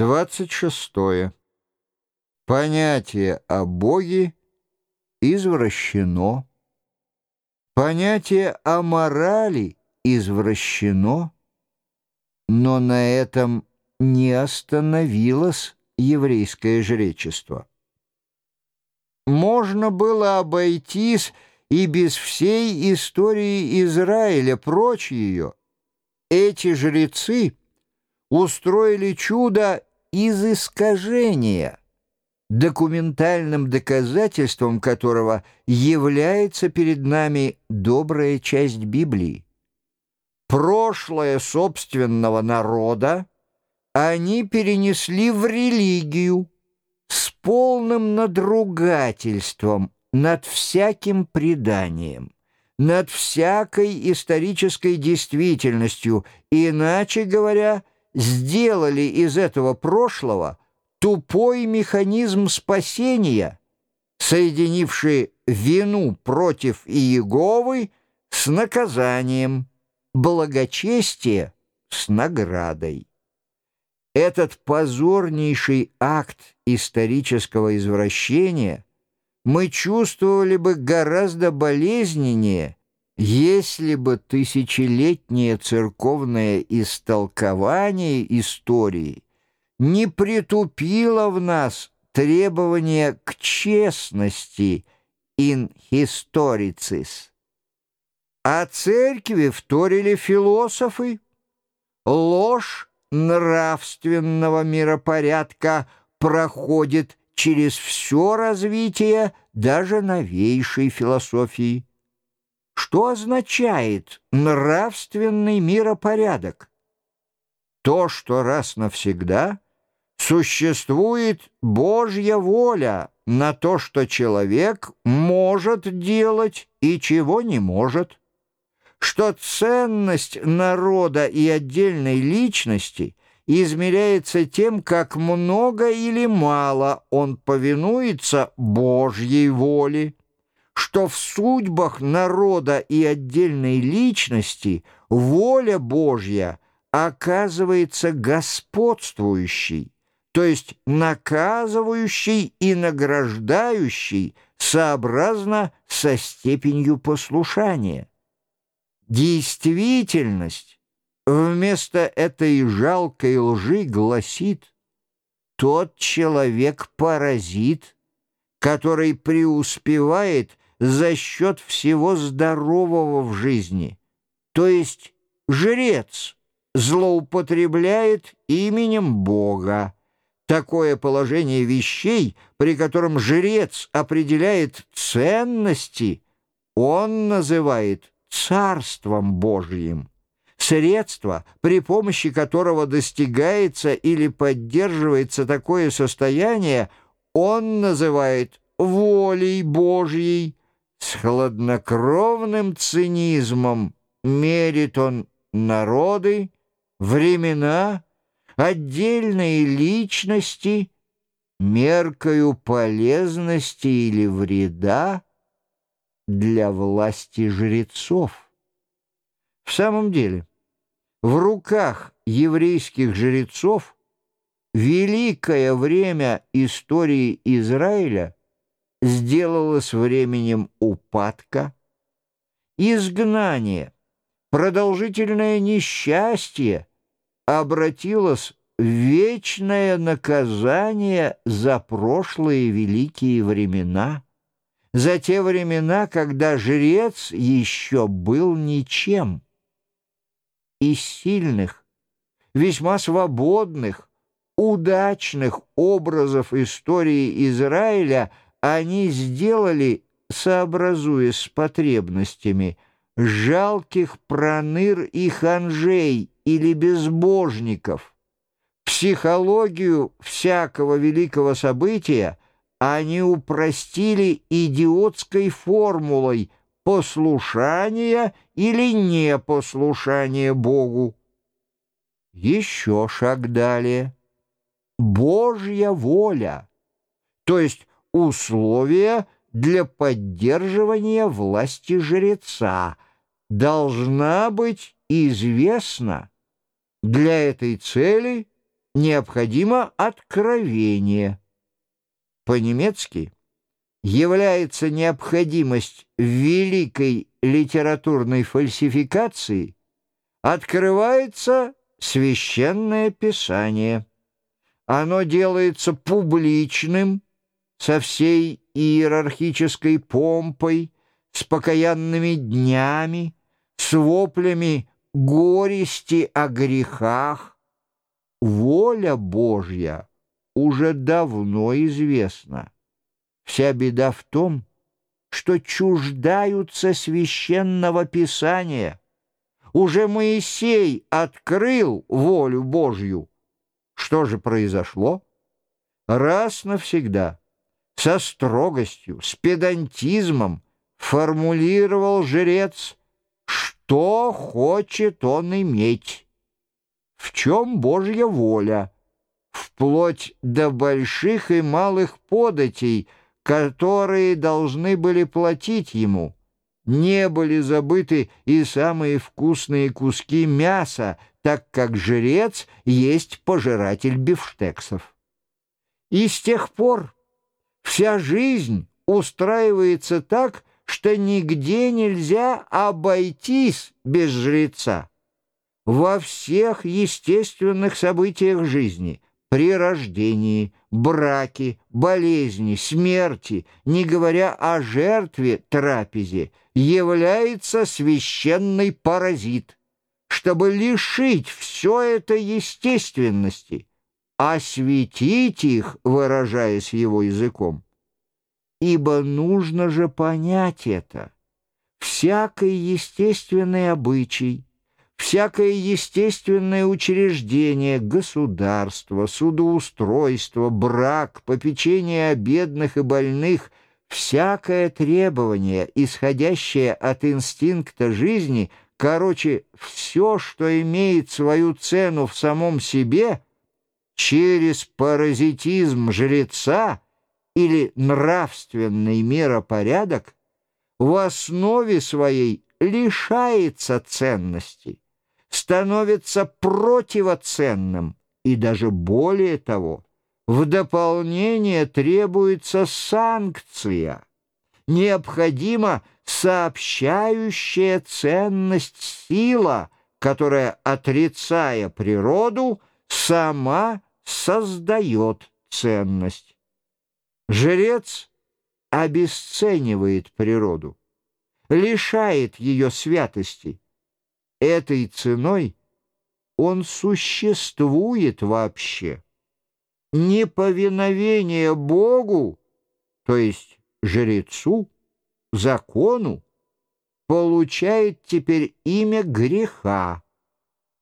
26. Понятие о Боге извращено. Понятие о морали извращено, но на этом не остановилось еврейское жречество. Можно было обойтись и без всей истории Израиля, прочь ее. Эти жрецы устроили чудо из искажения, документальным доказательством которого является перед нами добрая часть Библии. Прошлое собственного народа они перенесли в религию с полным надругательством над всяким преданием, над всякой исторической действительностью, иначе говоря, сделали из этого прошлого тупой механизм спасения, соединивший вину против Иеговы с наказанием, благочестие с наградой. Этот позорнейший акт исторического извращения мы чувствовали бы гораздо болезненнее, если бы тысячелетнее церковное истолкование истории не притупило в нас требования к честности in historicis, а церкви вторили философы, ложь нравственного миропорядка проходит через все развитие даже новейшей философии. Что означает нравственный миропорядок? То, что раз навсегда существует Божья воля на то, что человек может делать и чего не может что ценность народа и отдельной личности измеряется тем, как много или мало он повинуется Божьей воле, что в судьбах народа и отдельной личности воля Божья оказывается господствующей, то есть наказывающей и награждающей сообразно со степенью послушания. Действительность вместо этой жалкой лжи гласит «Тот человек-паразит, который преуспевает за счет всего здорового в жизни, то есть жрец, злоупотребляет именем Бога. Такое положение вещей, при котором жрец определяет ценности, он называет Царством Божьим, средство, при помощи которого достигается или поддерживается такое состояние, он называет волей Божьей. С хладнокровным цинизмом мерит он народы, времена, отдельные личности, меркою полезности или вреда, для власти жрецов. В самом деле, в руках еврейских жрецов великое время истории Израиля сделалось временем упадка, изгнания, продолжительное несчастье обратилось в вечное наказание за прошлые великие времена – за те времена, когда жрец еще был ничем. Из сильных, весьма свободных, удачных образов истории Израиля они сделали, сообразуясь с потребностями, жалких проныр и ханжей или безбожников. Психологию всякого великого события они упростили идиотской формулой послушания или непослушания Богу. Еще шаг далее. Божья воля, то есть условия для поддерживания власти жреца, должна быть известна. Для этой цели необходимо откровение. По-немецки является необходимость великой литературной фальсификации, открывается священное писание. Оно делается публичным, со всей иерархической помпой, с покаянными днями, с воплями горести о грехах. Воля Божья уже давно известна. Вся беда в том, что чуждаются священного писания. Уже Моисей открыл волю Божью. Что же произошло? Раз навсегда, со строгостью, с педантизмом формулировал жрец, что хочет он иметь, в чем Божья воля, вплоть до больших и малых податей — которые должны были платить ему. Не были забыты и самые вкусные куски мяса, так как жрец есть пожиратель бифштексов. И с тех пор вся жизнь устраивается так, что нигде нельзя обойтись без жреца. Во всех естественных событиях жизни — при рождении, браке, болезни, смерти, не говоря о жертве трапезе, является священный паразит, чтобы лишить все это естественности, осветить их, выражаясь его языком. Ибо нужно же понять это. Всякий естественный обычай — всякое естественное учреждение, государство, судоустройство, брак, попечение о бедных и больных, всякое требование, исходящее от инстинкта жизни, короче, все, что имеет свою цену в самом себе, через паразитизм жреца или нравственный миропорядок, в основе своей лишается ценности становится противоценным, и даже более того, в дополнение требуется санкция. Необходима сообщающая ценность сила, которая, отрицая природу, сама создает ценность. Жрец обесценивает природу, лишает ее святости, этой ценой он существует вообще. Неповиновение Богу, то есть жрецу, закону, получает теперь имя греха.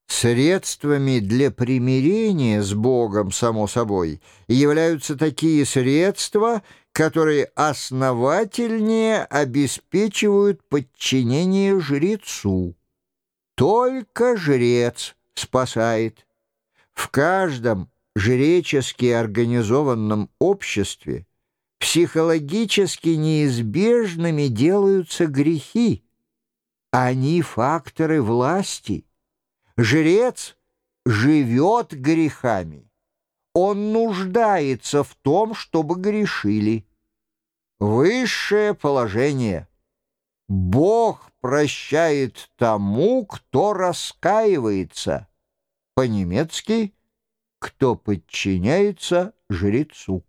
Средствами для примирения с Богом, само собой, являются такие средства, которые основательнее обеспечивают подчинение жрецу. Только жрец спасает. В каждом жречески организованном обществе психологически неизбежными делаются грехи. Они факторы власти. Жрец живет грехами. Он нуждается в том, чтобы грешили. Высшее положение. Бог прощает тому, кто раскаивается. По-немецки «кто подчиняется жрецу».